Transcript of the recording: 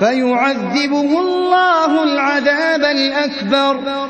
فَيُعَذِّبُهُ اللَّهُ الْعَذَابَ الْأَكْبَرَ.